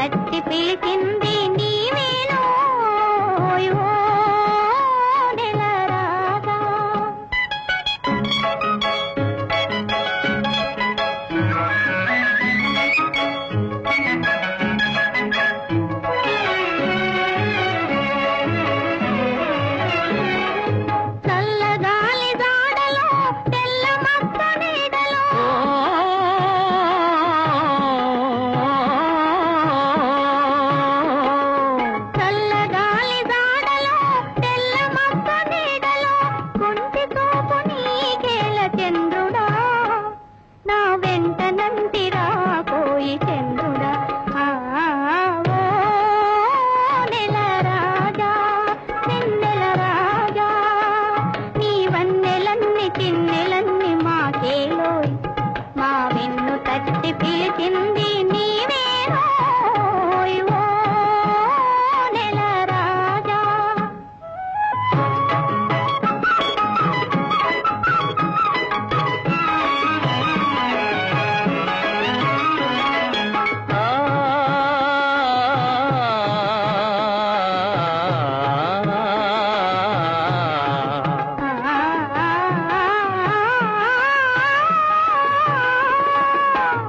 తట్టి పిలిచింది నా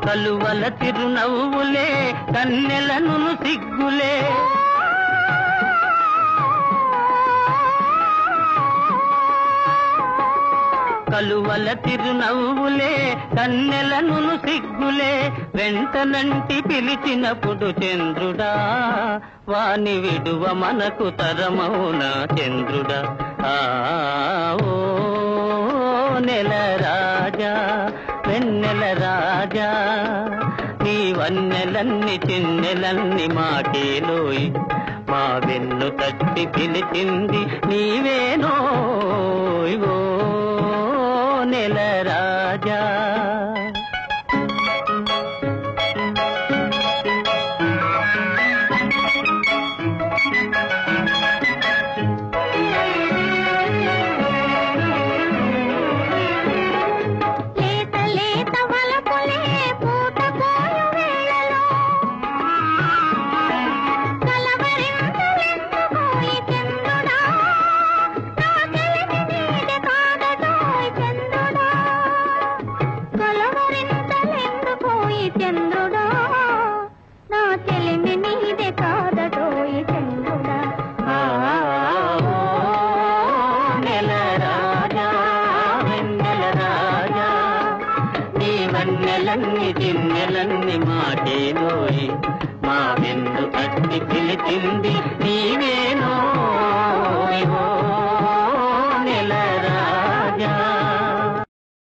కలువల తిరునవ్వులే కన్నెలను సిగ్గులే. కలువల తిరునవ్వులే కన్నెలను సిగ్గులే. వెంటనంటి పిలిచినప్పుడు చంద్రుడా వాని విడువ మనకు తరమౌన చంద్రుడా. ఆ ఓ నెల రాజా వెన్నెల రాజా. అన్నెలన్ని వన్నెలన్ని చిన్నెలన్ని మాటేలోయ్ మా వెన్ను తట్టి పిలిచింది నీ వన్నెలన్ని చిన్నెలన్ని మాటేనోయ్ మా వెన్ను తట్టి పిలిచింది నీవేనో